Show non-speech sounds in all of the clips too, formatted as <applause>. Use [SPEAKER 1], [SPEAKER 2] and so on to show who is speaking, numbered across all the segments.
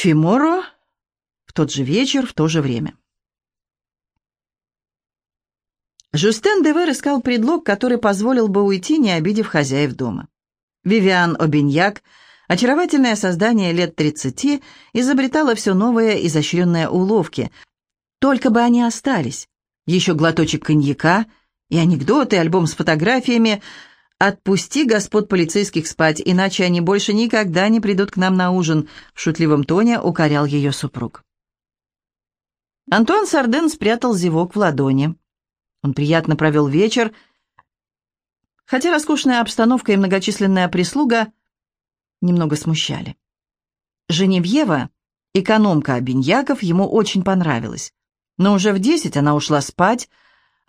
[SPEAKER 1] Фиморо в тот же вечер, в то же время. Жустен Девер искал предлог, который позволил бы уйти, не обидев хозяев дома. Вивиан Обиньяк, очаровательное создание лет 30, изобретала все новые изощренные уловки. Только бы они остались. Еще глоточек коньяка и анекдоты, альбом с фотографиями. «Отпусти господ полицейских спать, иначе они больше никогда не придут к нам на ужин», в шутливом тоне укорял ее супруг. Антуан Сарден спрятал зевок в ладони. Он приятно провел вечер, хотя роскошная обстановка и многочисленная прислуга немного смущали. Женевьева, экономка Обиньяков, ему очень понравилась. Но уже в десять она ушла спать,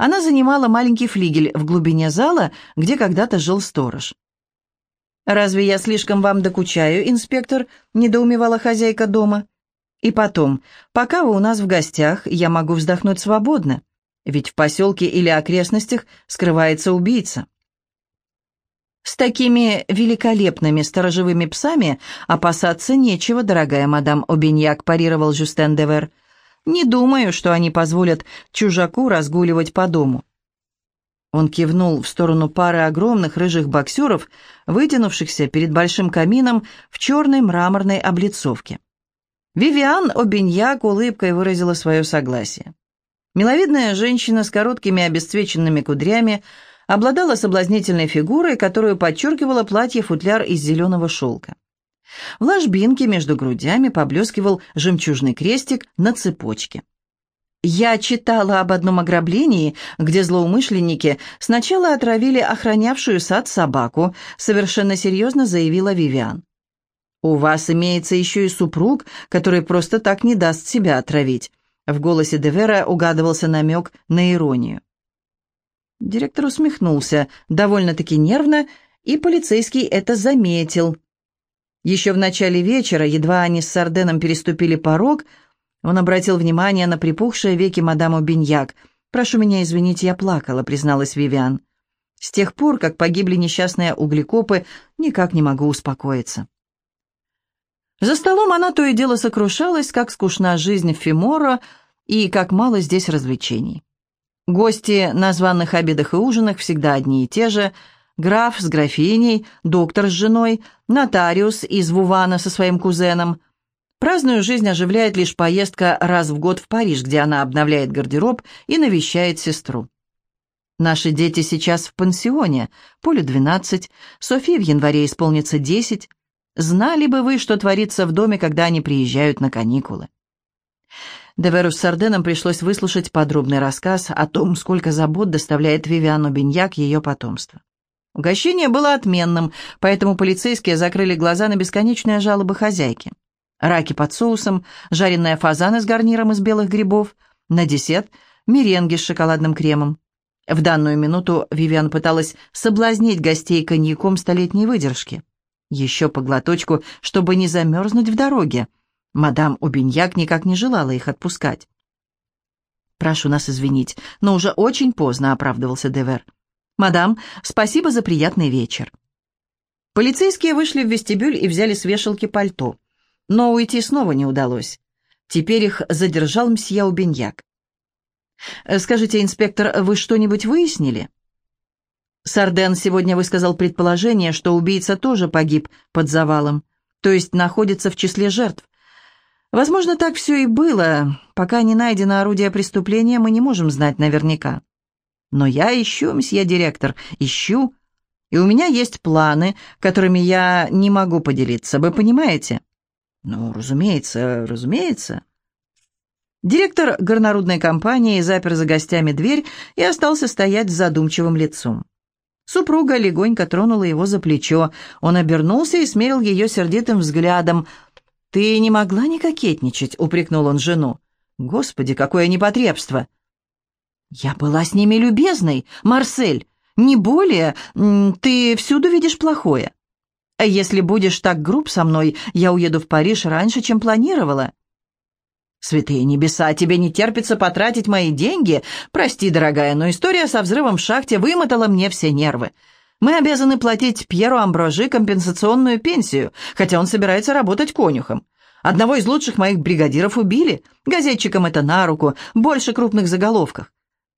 [SPEAKER 1] она занимала маленький флигель в глубине зала, где когда-то жил сторож. «Разве я слишком вам докучаю, инспектор?» — недоумевала хозяйка дома. И потом, пока вы у нас в гостях, я могу вздохнуть свободно, ведь в поселке или окрестностях скрывается убийца. С такими великолепными сторожевыми псами опасаться нечего, дорогая мадам Обиньяк, парировал Жюстен Девер. Не думаю, что они позволят чужаку разгуливать по дому. Он кивнул в сторону пары огромных рыжих боксеров, вытянувшихся перед большим камином в черной мраморной облицовке. Вивиан Обиньяк улыбкой выразила свое согласие. Миловидная женщина с короткими обесцвеченными кудрями обладала соблазнительной фигурой, которую подчеркивало платье-футляр из зеленого шелка. В ложбинке между грудями поблескивал жемчужный крестик на цепочке. Я читала об одном ограблении, где злоумышленники сначала отравили охранявшую сад собаку, совершенно серьезно заявила Вивиан. «У вас имеется еще и супруг, который просто так не даст себя отравить». В голосе Девера угадывался намек на иронию. Директор усмехнулся, довольно-таки нервно, и полицейский это заметил. Еще в начале вечера, едва они с Сарденом переступили порог, он обратил внимание на припухшие веки мадаму Беньяк. «Прошу меня извинить, я плакала», — призналась Вивиан. «С тех пор, как погибли несчастные углекопы, никак не могу успокоиться». За столом она то и дело сокрушалась, как скучна жизнь в Фиморо и как мало здесь развлечений. Гости на званых обедах и ужинах всегда одни и те же. Граф с графиней, доктор с женой, нотариус из Вувана со своим кузеном. Праздную жизнь оживляет лишь поездка раз в год в Париж, где она обновляет гардероб и навещает сестру. Наши дети сейчас в пансионе, Полю 12, Софии в январе исполнится 10. Знали бы вы, что творится в доме, когда они приезжают на каникулы. Деверу с Сарденом пришлось выслушать подробный рассказ о том, сколько забот доставляет Вивиану Беньяк ее потомство. Угощение было отменным, поэтому полицейские закрыли глаза на бесконечные жалобы хозяйки. Раки под соусом, жареные фазаны с гарниром из белых грибов, на десерт – меренги с шоколадным кремом. В данную минуту Вивиан пыталась соблазнить гостей коньяком столетней выдержки. Еще по глоточку, чтобы не замерзнуть в дороге. Мадам Убиньяк никак не желала их отпускать. «Прошу нас извинить, но уже очень поздно», — оправдывался Девер. «Мадам, спасибо за приятный вечер». Полицейские вышли в вестибюль и взяли с вешалки пальто. Но уйти снова не удалось. Теперь их задержал мсье Убиньяк. «Скажите, инспектор, вы что-нибудь выяснили?» Сарден сегодня высказал предположение, что убийца тоже погиб под завалом, то есть находится в числе жертв. Возможно, так все и было. Пока не найдено орудие преступления, мы не можем знать наверняка. Но я ищу, месье директор, ищу. И у меня есть планы, которыми я не могу поделиться, вы понимаете? Ну, разумеется, разумеется. Директор горнорудной компании запер за гостями дверь и остался стоять с задумчивым лицом. Супруга легонько тронула его за плечо. Он обернулся и смерил ее сердитым взглядом. «Ты не могла не кокетничать», — упрекнул он жену. «Господи, какое непотребство!» «Я была с ними любезной, Марсель. Не более. Ты всюду видишь плохое. Если будешь так груб со мной, я уеду в Париж раньше, чем планировала». «Святые небеса, тебе не терпится потратить мои деньги? Прости, дорогая, но история со взрывом в шахте вымотала мне все нервы. Мы обязаны платить Пьеру Амброжи компенсационную пенсию, хотя он собирается работать конюхом. Одного из лучших моих бригадиров убили. Газетчикам это на руку, больше крупных заголовков.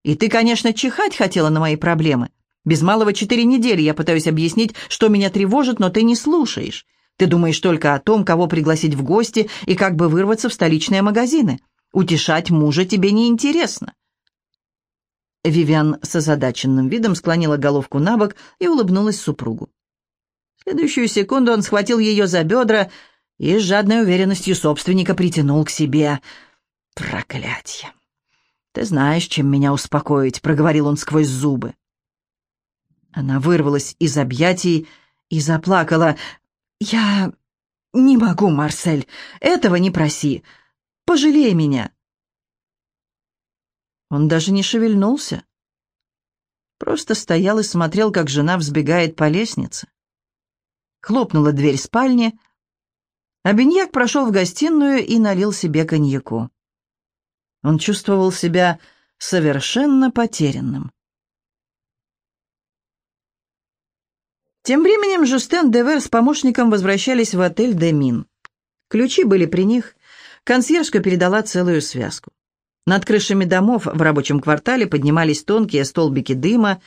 [SPEAKER 1] И ты, конечно, чихать хотела на мои проблемы. Без малого четыре недели я пытаюсь объяснить, что меня тревожит, но ты не слушаешь. Ты думаешь только о том, кого пригласить в гости и как бы вырваться в столичные магазины. Утешать мужа тебе не интересно. Вивиан с озадаченным видом склонила головку на бок и улыбнулась супругу. В следующую секунду он схватил ее за бедра и с жадной уверенностью собственника притянул к себе. «Проклятье! Ты знаешь, чем меня успокоить», — проговорил он сквозь зубы. Она вырвалась из объятий и заплакала. «Я не могу, Марсель, этого не проси. Пожалей меня». Он даже не шевельнулся. Просто стоял и смотрел, как жена взбегает по лестнице. Хлопнула дверь спальни, а Беньяк прошел в гостиную и налил себе коньяку. Он чувствовал себя совершенно потерянным. Тем временем Жустен Девер с помощником возвращались в отель «Демин». Ключи были при них. Консьержка передала целую связку. Над крышами домов в рабочем квартале поднимались тонкие столбики дыма,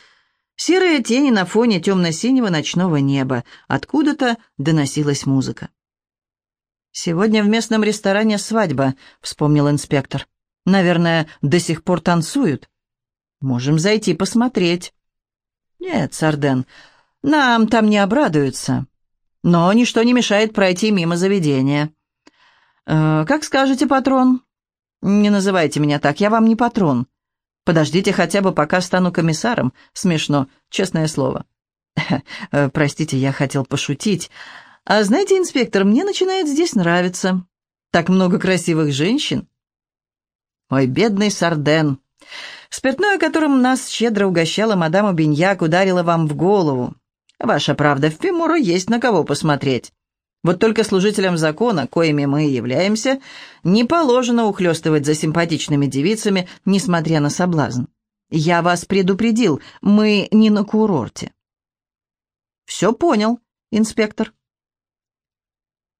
[SPEAKER 1] серые тени на фоне темно-синего ночного неба. Откуда-то доносилась музыка. «Сегодня в местном ресторане свадьба», — вспомнил инспектор. «Наверное, до сих пор танцуют. Можем зайти посмотреть». «Нет, Сарден, нам там не обрадуются. Но ничто не мешает пройти мимо заведения. Э, как скажете, патрон? Не называйте меня так, я вам не патрон. Подождите хотя бы, пока стану комиссаром. Смешно, честное слово. <laughs> Э, простите, я хотел пошутить. А знаете, инспектор, мне начинает здесь нравиться. Так много красивых женщин. Ой, бедный Сарден. Спиртное, которым нас щедро угощала мадам Беньяк, ударило вам в голову. Ваша правда, в Пимуру есть на кого посмотреть. Вот только служителям закона, коими мы являемся, не положено ухлёстывать за симпатичными девицами, несмотря на соблазн. Я вас предупредил, мы не на курорте. Все понял, инспектор.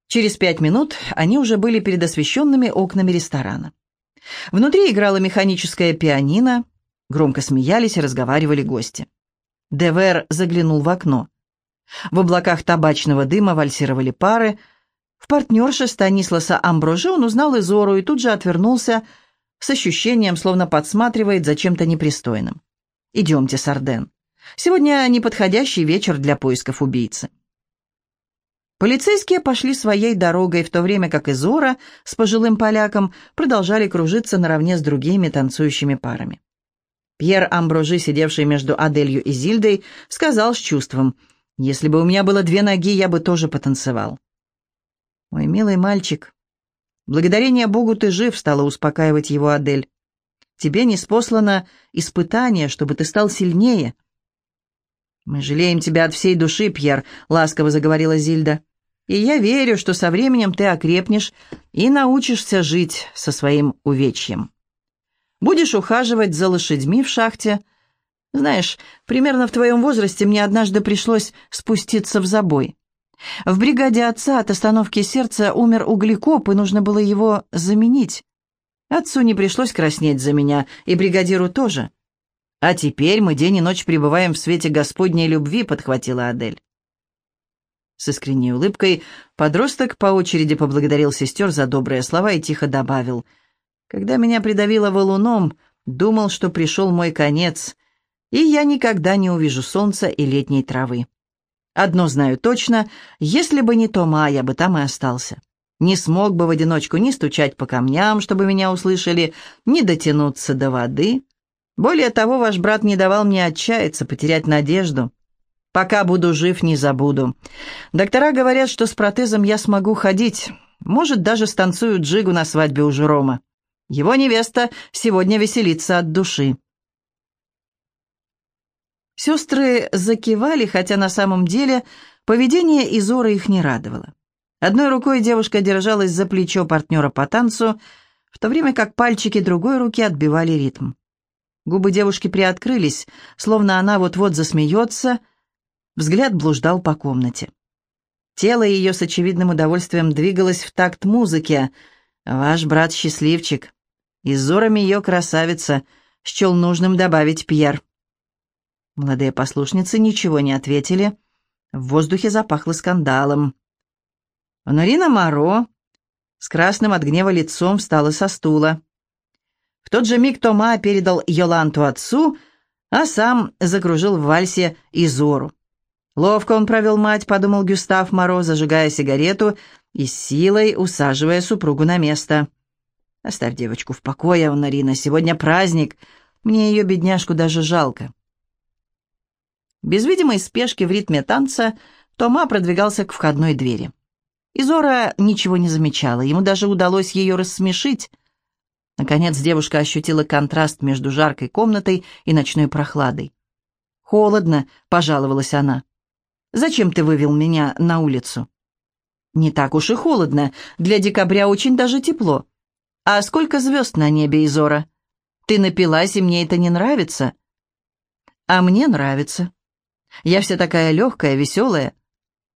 [SPEAKER 1] Через пять минут они уже были перед освещенными окнами ресторана. Внутри играла механическая пианино, громко смеялись и разговаривали гости. Девер заглянул в окно. В облаках табачного дыма вальсировали пары. В партнерше Станисласа Амброже он узнал Изору и тут же отвернулся с ощущением, словно подсматривает за чем-то непристойным. «Идемте, Сарден. Сегодня неподходящий вечер для поисков убийцы». Полицейские пошли своей дорогой, в то время как Изора с пожилым поляком продолжали кружиться наравне с другими танцующими парами. Пьер Амброжи, сидевший между Аделью и Зильдой, сказал с чувством, «Если бы у меня было две ноги, я бы тоже потанцевал». «Мой милый мальчик, благодарение Богу ты жив», — стала успокаивать его Адель. «Тебе не спослано испытание, чтобы ты стал сильнее». «Мы жалеем тебя от всей души, Пьер», — ласково заговорила Зильда. «И я верю, что со временем ты окрепнешь и научишься жить со своим увечьем». Будешь ухаживать за лошадьми в шахте. Знаешь, примерно в твоем возрасте мне однажды пришлось спуститься в забой. В бригаде отца от остановки сердца умер углекоп, и нужно было его заменить. Отцу не пришлось краснеть за меня, и бригадиру тоже. А теперь мы день и ночь пребываем в свете Господней любви, подхватила Адель. С искренней улыбкой подросток по очереди поблагодарил сестер за добрые слова и тихо добавил — когда меня придавило валуном, думал, что пришел мой конец, и я никогда не увижу солнца и летней травы. Одно знаю точно, если бы не Тома, я бы там и остался. Не смог бы в одиночку ни стучать по камням, чтобы меня услышали, ни дотянуться до воды. Более того, ваш брат не давал мне отчаяться, потерять надежду. Пока буду жив, не забуду. Доктора говорят, что с протезом я смогу ходить. Может, даже станцую джигу на свадьбе у Жерома. Его невеста сегодня веселится от души. Сестры закивали, хотя на самом деле поведение Изоры их не радовало. Одной рукой девушка держалась за плечо партнера по танцу, в то время как пальчики другой руки отбивали ритм. Губы девушки приоткрылись, словно она вот-вот засмеется, взгляд блуждал по комнате. Тело ее с очевидным удовольствием двигалось в такт музыки. «Ваш брат счастливчик. И зорами ее красавица», — счел нужным добавить Пьер. Молодые послушницы ничего не ответили. В воздухе запахло скандалом. Онорина Моро с красным от гнева лицом встала со стула. В тот же миг Тома передал Йоланту отцу, а сам закружил в вальсе Изору. Ловко он провел мать, подумал Гюстав Моро, зажигая сигарету и силой усаживая супругу на место. «Оставь девочку в покое, Онорина, сегодня праздник. Мне ее, бедняжку, даже жалко». Без видимой спешки в ритме танца Тома продвигался к входной двери. Изора ничего не замечала, ему даже удалось ее рассмешить. Наконец девушка ощутила контраст между жаркой комнатой и ночной прохладой. «Холодно», — пожаловалась она. «Зачем ты вывел меня на улицу?» «Не так уж и холодно. Для декабря очень даже тепло. А сколько звезд на небе, Изора? Ты напилась, и мне это не нравится». «А мне нравится. Я вся такая легкая, веселая.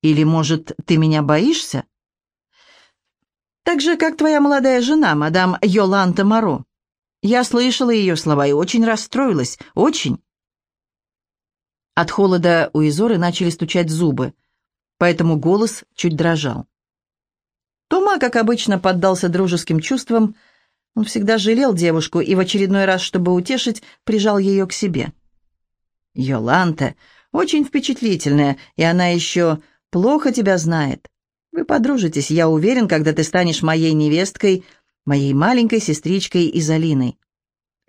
[SPEAKER 1] Или, может, ты меня боишься?» «Так же, как твоя молодая жена, мадам Йоланта Моро. Я слышала ее слова и очень расстроилась. Очень». От холода у Изоры начали стучать зубы, поэтому голос чуть дрожал. Тома, как обычно, поддался дружеским чувствам. Он всегда жалел девушку и в очередной раз, чтобы утешить, прижал ее к себе. «Йоланта очень впечатлительная, и она еще плохо тебя знает. Вы подружитесь, я уверен, когда ты станешь моей невесткой, моей маленькой сестричкой Изолиной.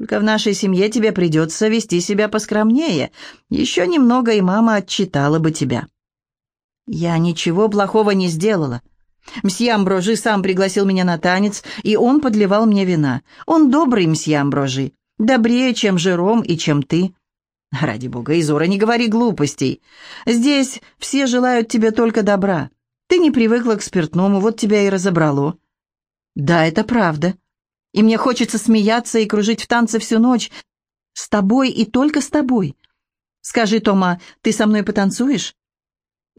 [SPEAKER 1] Только в нашей семье тебе придется вести себя поскромнее. Еще немного, и мама отчитала бы тебя». «Я ничего плохого не сделала. Мсье Амброжи сам пригласил меня на танец, и он подливал мне вина. Он добрый, мсье Амброжи, добрее, чем Жером и чем ты». «Ради бога, Изора, не говори глупостей. Здесь все желают тебе только добра. Ты не привыкла к спиртному, вот тебя и разобрало». «Да, это правда и мне хочется смеяться и кружить в танце всю ночь. С тобой и только с тобой. Скажи, Тома, ты со мной потанцуешь?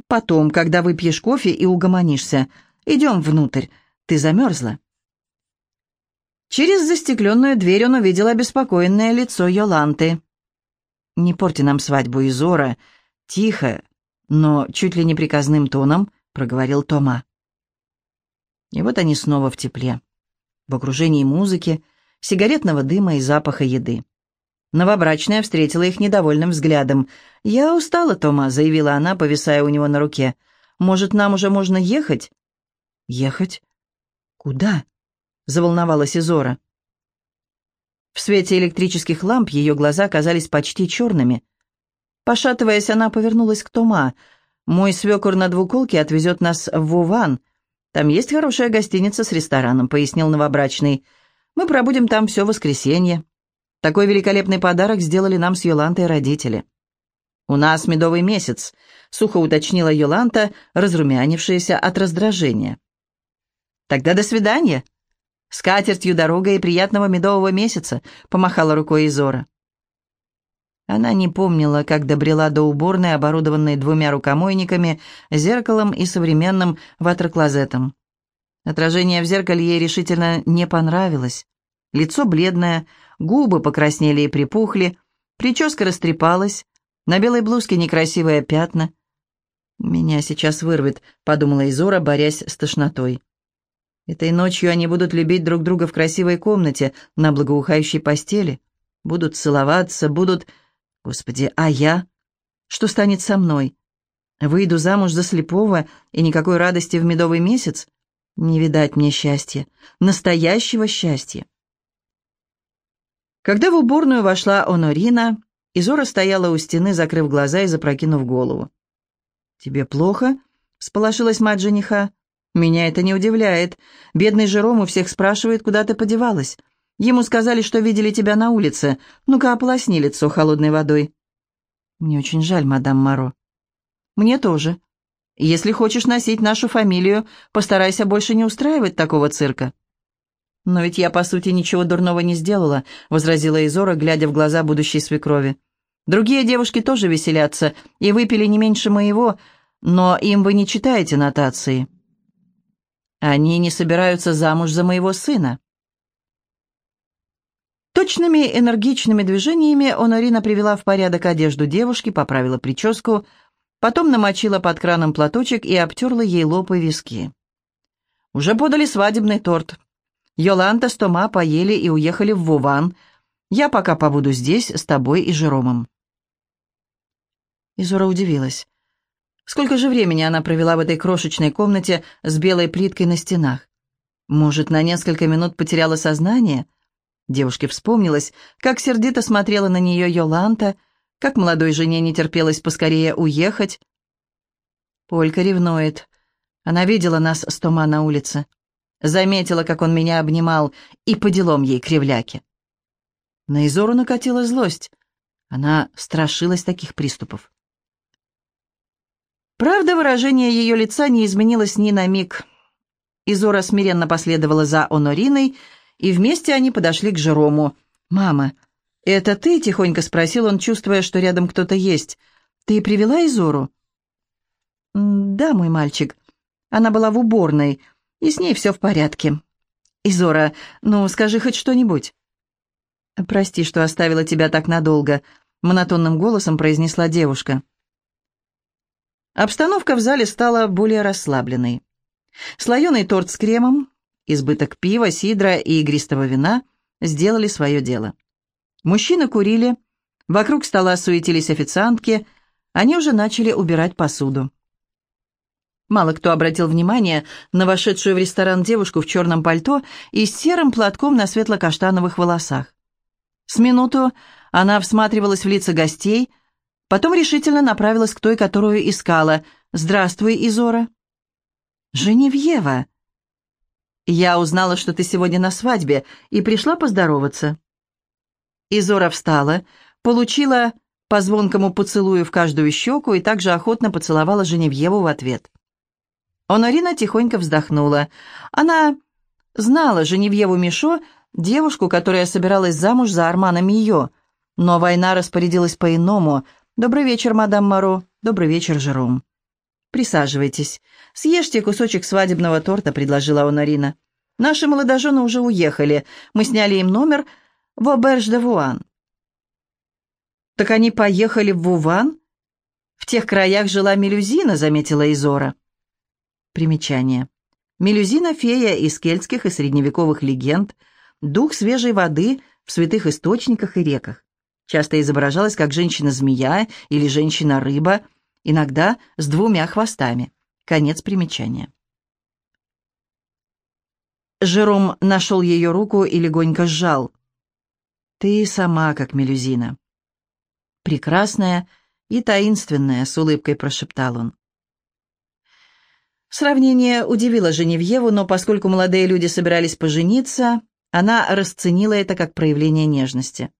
[SPEAKER 1] Потом, когда выпьешь кофе и угомонишься. Идем внутрь. Ты замерзла. Через застекленную дверь он увидел обеспокоенное лицо Йоланты. «Не порти нам свадьбу, Изора!» Тихо, но чуть ли не приказным тоном проговорил Тома. И вот они снова в тепле в окружении музыки, сигаретного дыма и запаха еды. Новобрачная встретила их недовольным взглядом. «Я устала, Тома», — заявила она, повисая у него на руке. «Может, нам уже можно ехать?» «Ехать? Куда?» — заволновалась Изора. В свете электрических ламп ее глаза казались почти черными. Пошатываясь, она повернулась к Тома. «Мой свекор на двуколке отвезет нас в Вуван. Там есть хорошая гостиница с рестораном», — пояснил новобрачный. «Мы пробудем там все воскресенье. Такой великолепный подарок сделали нам с Йолантой родители». «У нас медовый месяц», — сухо уточнила Йоланта, разрумянившаяся от раздражения. «Тогда до свидания. С катертью дорога и приятного медового месяца», — помахала рукой Изора. Она не помнила, как добрела до уборной, оборудованной двумя рукомойниками, зеркалом и современным ватерклозетом. Отражение в зеркале ей решительно не понравилось. Лицо бледное, губы покраснели и припухли, прическа растрепалась, на белой блузке некрасивые пятна. «Меня сейчас вырвет», — подумала Изора, борясь с тошнотой. Этой ночью они будут любить друг друга в красивой комнате, на благоухающей постели. Будут целоваться, будут Господи, а я? Что станет со мной? Выйду замуж за слепого, и никакой радости в медовый месяц? Не видать мне счастья, настоящего счастья. Когда в уборную вошла Онорина, Изора стояла у стены, закрыв глаза и запрокинув голову. «Тебе плохо?» — сполошилась мать жениха. «Меня это не удивляет. Бедный Жером у всех спрашивает, куда ты подевалась. Ему сказали, что видели тебя на улице. Ну-ка, ополосни лицо холодной водой». «Мне очень жаль, мадам Маро». «Мне тоже. Если хочешь носить нашу фамилию, постарайся больше не устраивать такого цирка». «Но ведь я, по сути, ничего дурного не сделала», — возразила Изора, глядя в глаза будущей свекрови. «Другие девушки тоже веселятся и выпили не меньше моего, Но им вы не читаете нотации. Они не собираются замуж за моего сына. Точными энергичными движениями Онорина привела в порядок одежду девушки, поправила прическу, потом намочила под краном платочек и обтерла ей лоб и виски. Уже подали свадебный торт. Йоланта с Тома поели и уехали в Вуван. Я пока побуду здесь с тобой и Жеромом. Изора удивилась. Сколько же времени она провела в этой крошечной комнате с белой плиткой на стенах? Может, на несколько минут потеряла сознание? Девушке вспомнилось, как сердито смотрела на нее Йоланта, как молодой жене не терпелось поскорее уехать. Полька ревнует. Она видела нас с Тома на улице. Заметила, как он меня обнимал, и по делам ей кривляки. На Изору накатила злость. Она страшилась таких приступов. Правда, выражение ее лица не изменилось ни на миг. Изора смиренно последовала за Онориной, и вместе они подошли к Жерому. «Мама, это ты?» — тихонько спросил он, чувствуя, что рядом кто-то есть. «Ты привела Изору?» «Да, мой мальчик. Она была в уборной, и с ней все в порядке. Изора, ну, скажи хоть что-нибудь». «Прости, что оставила тебя так надолго», — монотонным голосом произнесла девушка. Обстановка в зале стала более расслабленной. Слоеный торт с кремом, избыток пива, сидра и игристого вина сделали свое дело. Мужчины курили, вокруг стола суетились официантки, они уже начали убирать посуду. Мало кто обратил внимание на вошедшую в ресторан девушку в черном пальто и с серым платком на светло-каштановых волосах. С минуту она всматривалась в лица гостей – Потом решительно направилась к той, которую искала. «Здравствуй, Изора». «Женевьева». «Я узнала, что ты сегодня на свадьбе, и пришла поздороваться». Изора встала, получила по звонкому поцелую в каждую щеку и также охотно поцеловала Женевьеву в ответ. Онорина тихонько вздохнула. Она знала Женевьеву Мишо, девушку, которая собиралась замуж за Армана Мио, но война распорядилась по-иному — «Добрый вечер, мадам Моро. Добрый вечер, Жером». «Присаживайтесь. Съешьте кусочек свадебного торта», — предложила Онарина. «Наши молодожены уже уехали. Мы сняли им номер в Оберж-де-Вуан». «Так они поехали в Вуван?» «В тех краях жила Мелюзина», — заметила Изора. Примечание. Мелюзина — фея из кельтских и средневековых легенд, дух свежей воды в святых источниках и реках часто изображалась как женщина-змея или женщина-рыба, иногда с двумя хвостами. Конец примечания. Жером нашел ее руку и легонько сжал. «Ты сама, как мелюзина». «Прекрасная и таинственная», — с улыбкой прошептал он. Сравнение удивило Женевьеву, но поскольку молодые люди собирались пожениться, она расценила это как проявление нежности.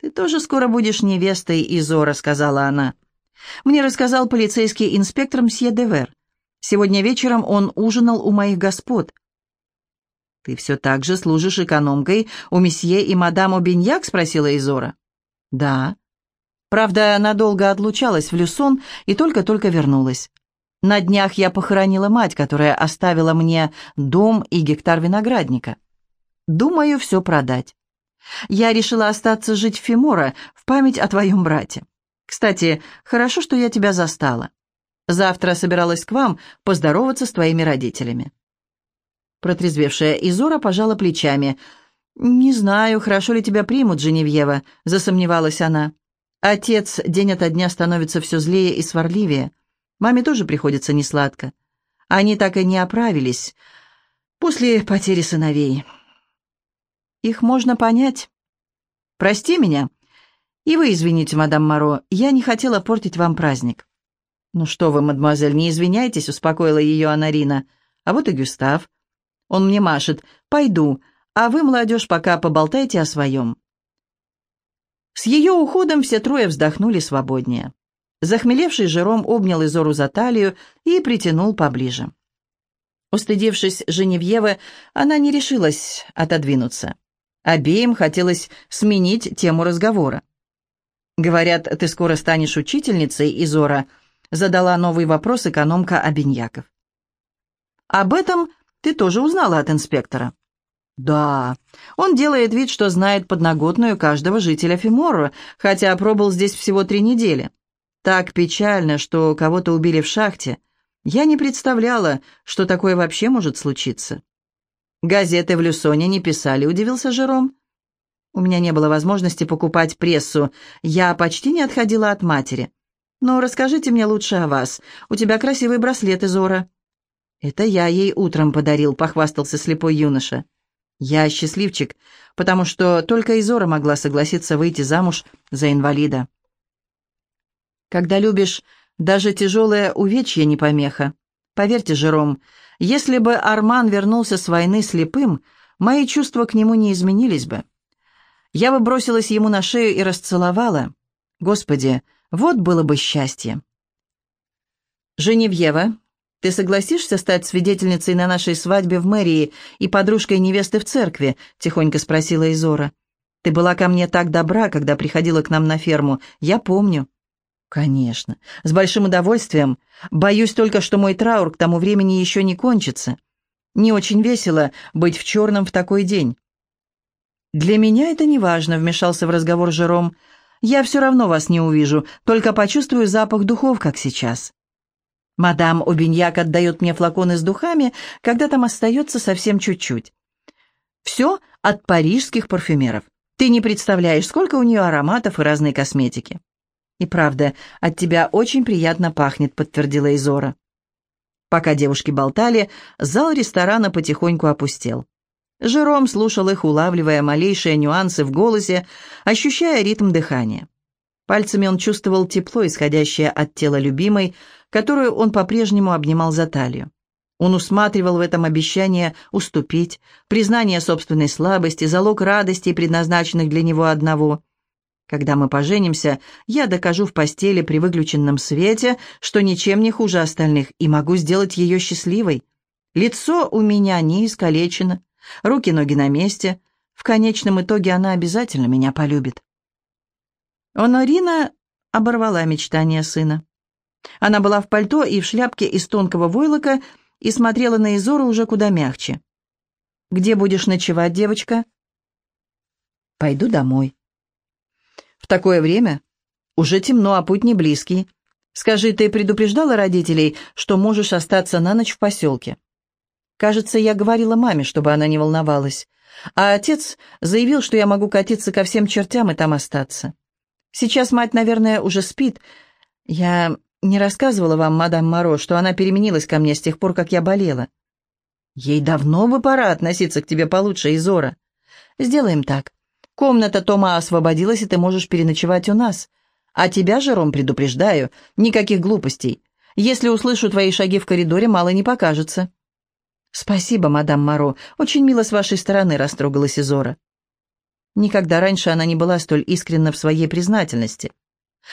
[SPEAKER 1] «Ты тоже скоро будешь невестой Изора», — сказала она. «Мне рассказал полицейский инспектор мсье Девер. Сегодня вечером он ужинал у моих господ». «Ты все так же служишь экономкой у месье и мадам Обиньяк?» — спросила Изора. «Да». Правда, надолго отлучалась в Люсон и только-только вернулась. На днях я похоронила мать, которая оставила мне дом и гектар виноградника. Думаю, все продать. Я решила остаться жить в Фимора в память о твоем брате. Кстати, хорошо, что я тебя застала. Завтра собиралась к вам поздороваться с твоими родителями». Протрезвевшая Изора пожала плечами. «Не знаю, хорошо ли тебя примут, Женевьева», — засомневалась она. «Отец день ото дня становится все злее и сварливее. Маме тоже приходится несладко. Они так и не оправились после потери сыновей». Их можно понять. Прости меня. И вы извините, мадам Моро, я не хотела портить вам праздник. Ну что вы, мадемуазель, не извиняйтесь, успокоила ее Анарина. А вот и Гюстав. Он мне машет. Пойду, а вы, молодежь, пока поболтайте о своем. С ее уходом все трое вздохнули свободнее. Захмелевший Жером обнял Изору за талию и притянул поближе. Устыдившись Женевьевы, она не решилась отодвинуться. Обеим хотелось сменить тему разговора. «Говорят, ты скоро станешь учительницей, Изора. задала новый вопрос экономка Обиньяков. «Об этом ты тоже узнала от инспектора?» «Да, он делает вид, что знает подноготную каждого жителя Фиморро, хотя пробыл здесь всего три недели. Так печально, что кого-то убили в шахте. Я не представляла, что такое вообще может случиться». «Газеты в Люсоне не писали», — удивился Жером. «У меня не было возможности покупать прессу. Я почти не отходила от матери. Но расскажите мне лучше о вас. У тебя красивый браслет, Изора». «Это я ей утром подарил», — похвастался слепой юноша. Я счастливчик, потому что только Изора могла согласиться выйти замуж за инвалида. Когда любишь, даже тяжелое увечье не помеха. Поверьте, Жером, если бы Арман вернулся с войны слепым, мои чувства к нему не изменились бы. Я бы бросилась ему на шею и расцеловала. Господи, вот было бы счастье. Женевьева, ты согласишься стать свидетельницей на нашей свадьбе в мэрии и подружкой невесты в церкви?» — тихонько спросила Изора. «Ты была ко мне так добра, когда приходила к нам на ферму. Я помню». «Конечно. С большим удовольствием. Боюсь только, что мой траур к тому времени еще не кончится. Не очень весело быть в черном в такой день». «Для меня это не важно», — вмешался в разговор Жером. «Я все равно вас не увижу, только почувствую запах духов, как сейчас». Мадам Обиньяк отдает мне флаконы с духами, когда там остается совсем чуть-чуть. Все от парижских парфюмеров. Ты не представляешь, сколько у нее ароматов и разной косметики. И правда, от тебя очень приятно пахнет, подтвердила Изора. Пока девушки болтали, зал ресторана потихоньку опустел. Жером слушал их, улавливая малейшие нюансы в голосе, ощущая ритм дыхания. Пальцами он чувствовал тепло, исходящее от тела любимой, которую он по-прежнему обнимал за талию. Он усматривал в этом обещание уступить, признание собственной слабости, залог радости, предназначенных для него одного. Когда мы поженимся, я докажу в постели при выключенном свете, что ничем не хуже остальных, и могу сделать ее счастливой. Лицо у меня не искалечено, руки-ноги на месте. В конечном итоге она обязательно меня полюбит. Онорина оборвала мечтания сына. Она была в пальто и в шляпке из тонкого войлока и смотрела на Изору уже куда мягче. «Где будешь ночевать, девочка?» «Пойду домой». «В такое время? Уже темно, а путь не близкий. Скажи, ты предупреждала родителей, что можешь остаться на ночь в поселке?» «Кажется, я говорила маме, чтобы она не волновалась. А отец заявил, что я могу катиться ко всем чертям и там остаться. Сейчас мать, наверное, уже спит. Я не рассказывала вам, мадам Моро, что она переменилась ко мне с тех пор, как я болела. Ей давно бы пора относиться к тебе получше, Изора. Сделаем так. Комната Тома освободилась, и ты можешь переночевать у нас. А тебя, Жером, предупреждаю, никаких глупостей. Если услышу твои шаги в коридоре, мало не покажется». «Спасибо, мадам Моро. Очень мило с вашей стороны», — растрогалась Изора. Никогда раньше она не была столь искренна в своей признательности.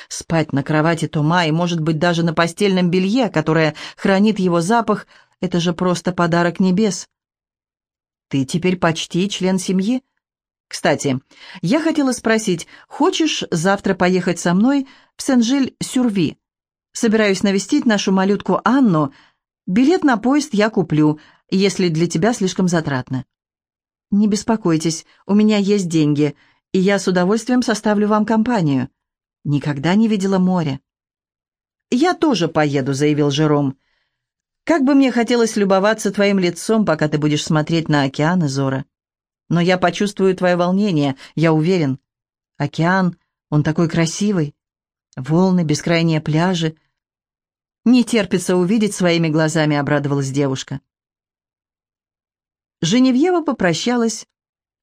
[SPEAKER 1] Спать на кровати Тома и, может быть, даже на постельном белье, которое хранит его запах, это же просто подарок небес. Ты теперь почти член семьи. Кстати, я хотела спросить, хочешь завтра поехать со мной в Сен-Жиль-Сюрви? Собираюсь навестить нашу малютку Анну. Билет на поезд я куплю, если для тебя слишком затратно. Не беспокойтесь, у меня есть деньги, и я с удовольствием составлю вам компанию. Никогда не видела море. «Я тоже поеду», — заявил Жером. «Как бы мне хотелось любоваться твоим лицом, пока ты будешь смотреть на океан, Изора. Но я почувствую твое волнение, я уверен. Океан, он такой красивый. Волны, бескрайние пляжи. Не терпится увидеть своими глазами», — обрадовалась девушка. Женевьева попрощалась.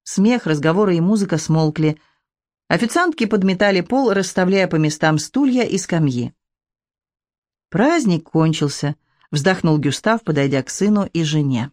[SPEAKER 1] Смех, разговоры и музыка смолкли — Официантки подметали пол, расставляя по местам стулья и скамьи. Праздник кончился, вздохнул Гюстав, подойдя к сыну и жене.